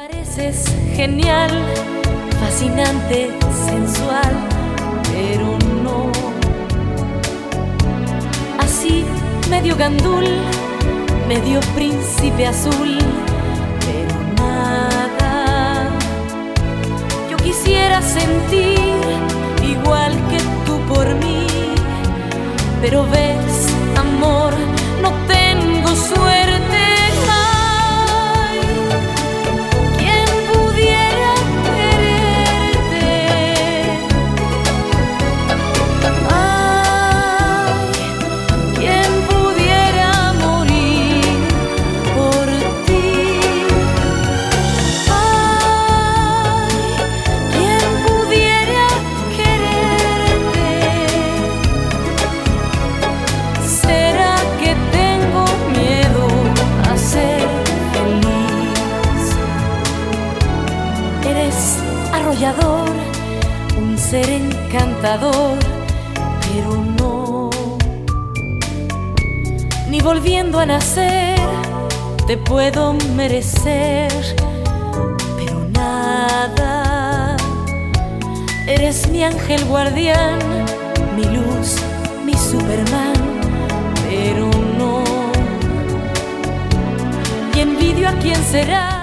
pareces genial, fascinante, sensual, pero no. Así, medio gandul, medio príncipe azul, pero nada. Yo quisiera sentir igual que tú por mí, pero ves, Arrollador, un ser encantador, pero no. Ni volviendo a nacer te puedo merecer, pero nada. Eres mi ángel guardián, mi luz, mi Superman, pero no. Y envidio a quien será